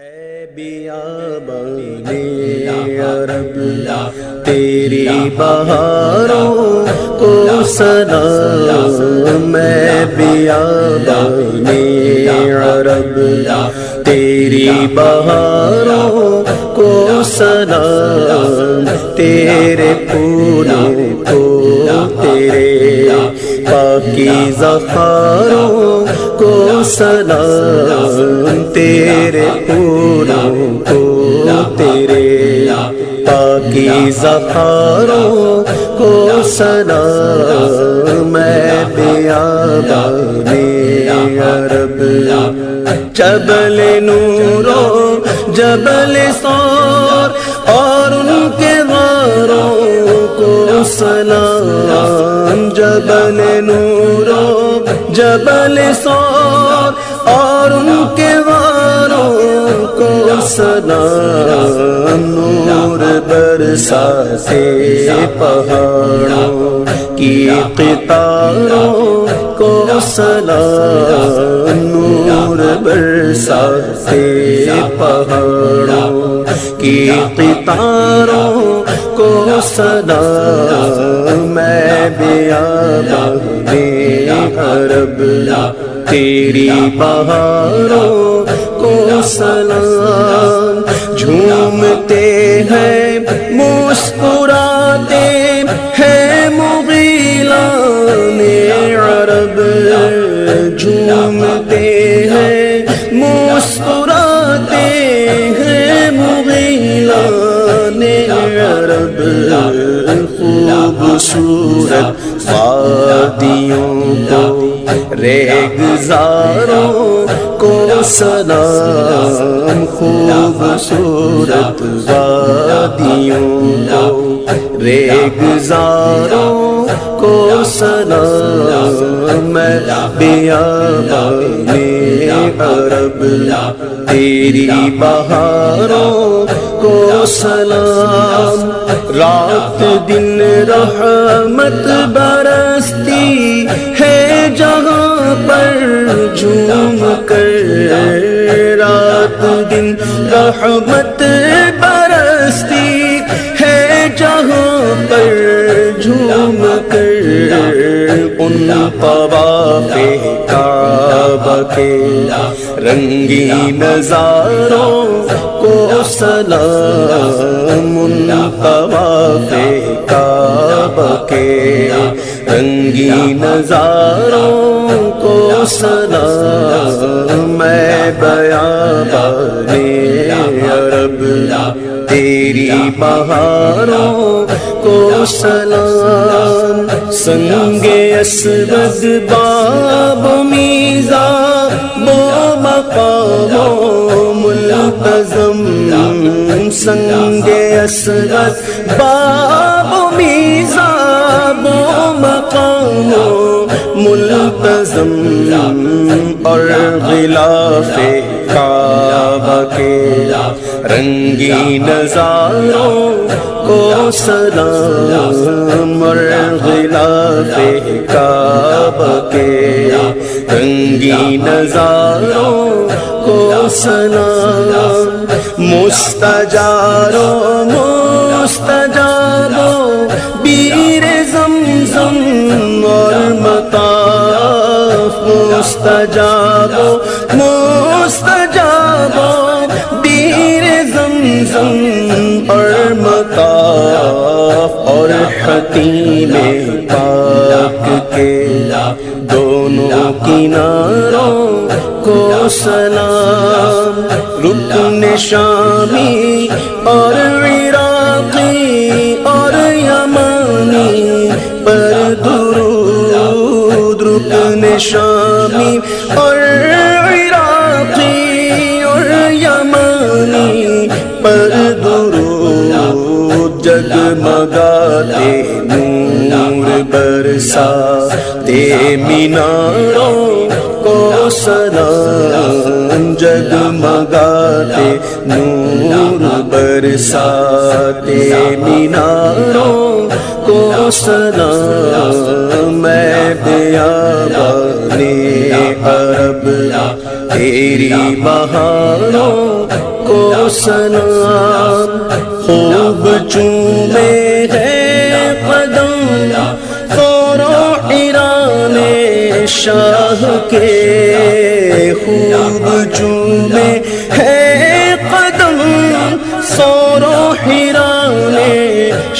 اے عرب تیری بہاروں کو سلام میں بیابانی عرب تیری بہاروں کو سلام تیرے پھولوں کو، تیرے پاکی زخاروں سلام، تیرے پھولوں کو، تیرے پاکی زخاروں کو سلام، میں بیابانی عرب۔ جبل نورو جبل سور، اور ان کے غاروں کو سلام۔ جبل نورو جبل سور اور ان کے غاروں کو سلام، نور برسا سے پہاڑوں کی قطاروں کو سلام، نور برسا سے پہاڑوں کی قطاروں کو سلام۔ میں بیابانی عرب تیری بہاروں کو سلام جھومتے ہیں مسکرا وادیوں کو ریگزاروں کو، سلام، خوبصورت وادیوں کو ریگزاروں کو، سلام، میں بیابانی عرب، تیری بہاروں کو، سلام رات دن رحمت برستی ہے جہاں پر جھوم کر رات دن رحمت برستی ہے جہاں پر جھوم کر ان طواف کعبہ کے رنگی نظاروں کو سلام ان طواف کعبہ کے رنگی نظاروں کو سلام میں بیابانی تیری بہاروں کو سلام سنگ اسود باب میزا بو مقام ملتظم سنگ اسود باب ملتظم اور غلاف کعبہ کے رنگی نظاروں کو سلام اور غلاف کعبہ کے رنگی نظاروں کو سلام مستجارو مستجابو مستجابو بیر زمزم اور مطاف اور حتیم پاک کے دونوں کناروں کو سلام، رکن شامی اور عراقی اور یمانی پر درود، رکن شامی اور عراقی اور یمانی پر درود جگمگاتے نور برسا تے میناروں کو سلام جگمگاتے نور برساتے میناروں کو سلام میں بیابانی عرب تیری بہاروں کو سنا خوب چومے ہے قدم فورو ایران شاہ کے خوب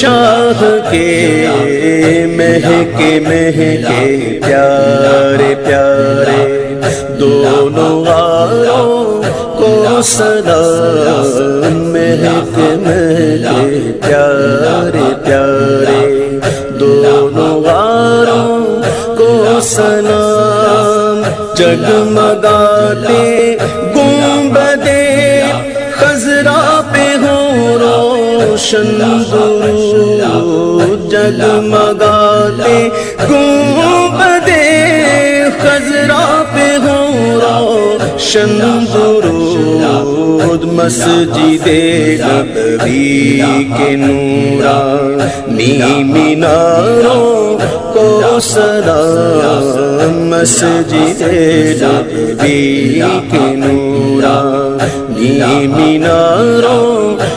شاہ کے مہکے مہکے پیارے پیارے دونوں والوں کو سدا مہک مہکے پیارے پیارے دونوں والوں کو سلام۔ جگمگاتے روشن درود جگمگاتے گنبدے خزرا پہ ہو روشن درود مسجد نبوی کے نورا نی میناروں کو سلام، مسجد نبوی کے نورا نی میناروں کو سلام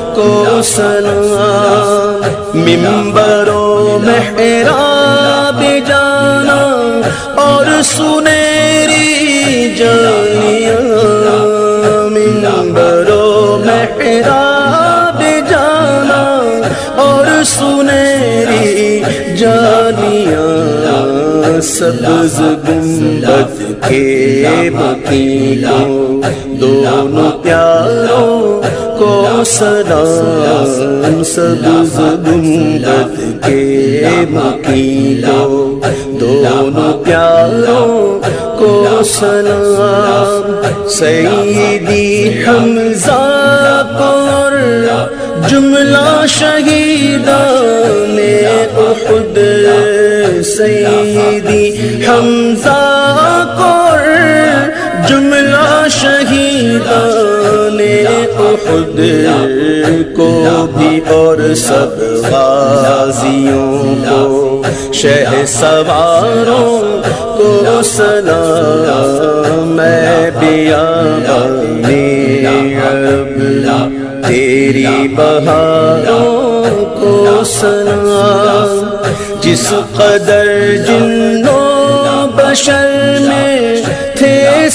ممبروں محراب جانا اور سنیری جانیاں ممبروں محراب جانا اور سنیری جانیاں سبز گنبد کے بکی کو دونوں پیاروں کو سلام سبز گنبد کے بکی دونوں پیاروں کو سلام، سیدی حمزہ پر جملہ شہیدان احد، سیدی حمزہ احد کو بھی اور سب غازیوں کو، شہ سواروں کو سلام، میں بیا عرب تیری بہاروں کو سلام۔ جس قدر جنوں بشر میں تھے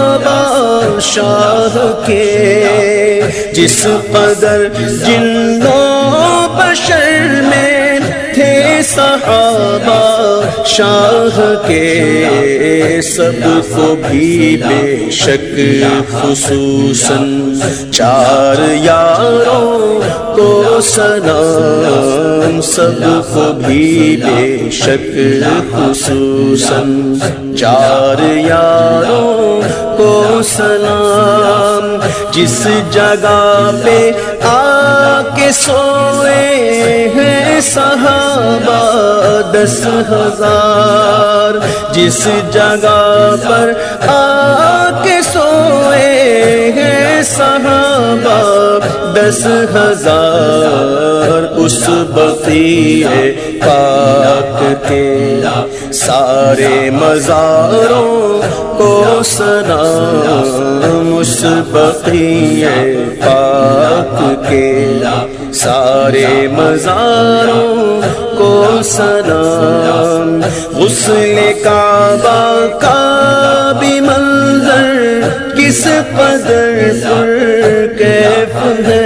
صحابہ شاہ کے جس قدر جنوں بشر میں تھے صحابہ شاہ کے، سب کو بھی بے شک خصوصاً چار یاروں کو سلام، سب کو بھی بے شک خصوصاً چار یاروں سلام، جس جگہ پہ آ کے سوئے ہیں صحابہ، دس ہزار۔ جس جگہ پر آ کے سوئے ہیں صحابہ، دس ہزار۔ اس بقی پاک کے سارے مزاروں کو سلام اس بقی پاک کے سارے مزاروں کو سلام غسل کعبہ کا بھی منظر کس قدر پر کیف ہے؟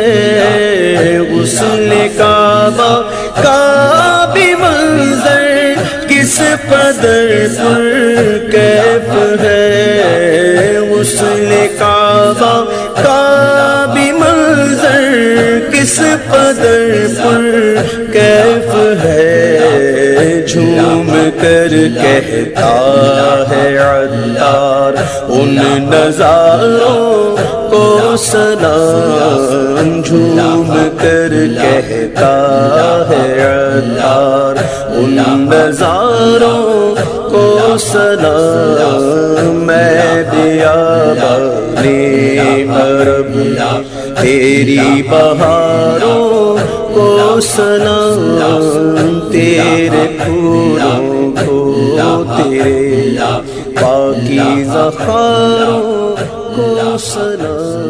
قدر پر کیف ہے غسل کعبہ کا بھی منظر کس قدر پر کیف ہے جھوم کر کہتا ہے عطار ان نظاروں کو سلام جھوم کر کہتا ہے عطار ان نظاروں کو سلام میں دیا بانی عرب تیری بہاروں کو سلام تیرے پھولوں کو تیرے پاکی زخاروں کو سلام